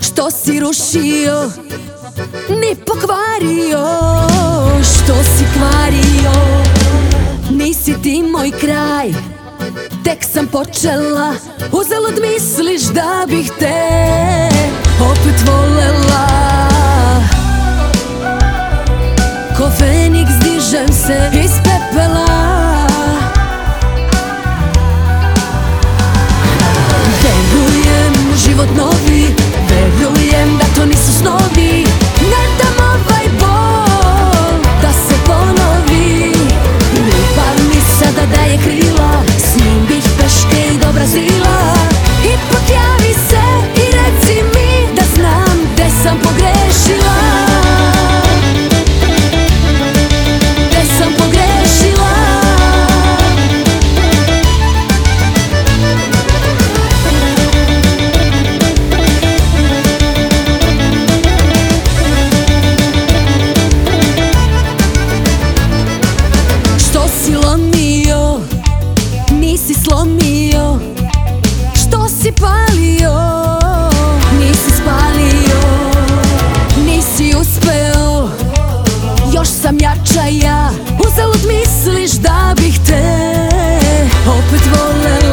Što si rušio? Ni pokvario. Što si kvario? Nisi ti moj kraj. Tek sam počela. Uzalud misliš da bih te Opet volela. Ko Feniks dižem se još sam jača ja. Uzalud misliš da bih te opet volela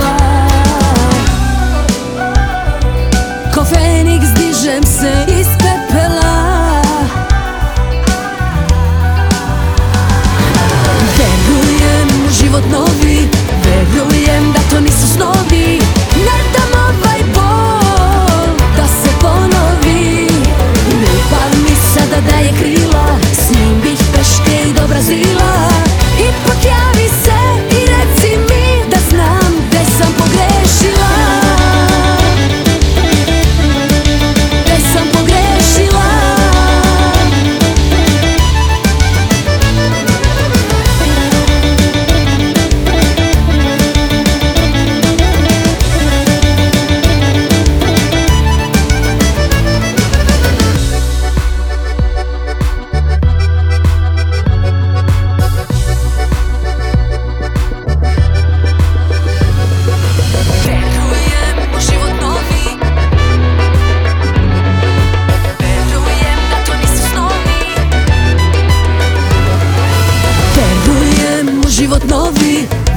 You.